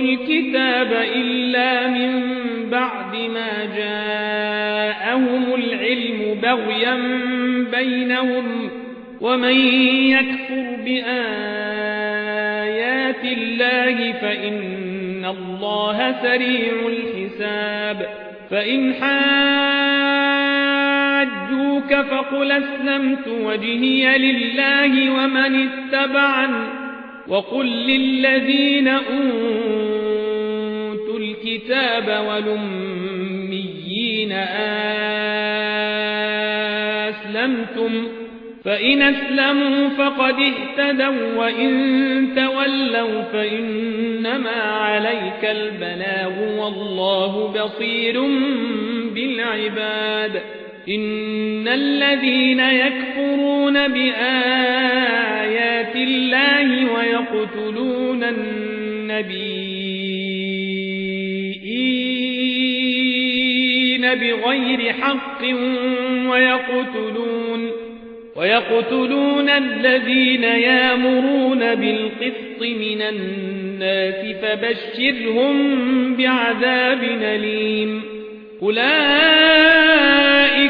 الكتاب إلا من بعد ما جاءهم العلم بغيا بينهم ومن يكفر بآيات الله فإن الله سريع الحساب فإن حاجوك فقل أسلمت وجهي لله ومن اتبعن وقل للذين أوتوا الكتاب والأميين أسلمتم فإن أسلموا فقد اهتدوا وإن تولوا فإنما عليك البلاغ والله بصير بالعباد. إن الذين يكفرون بآيات الله ويقتلون النبيين بغير حق ويقتلون ويقتلون الذين يامرون بالقسط من الناس فبشرهم بعذاب أليم. أولئك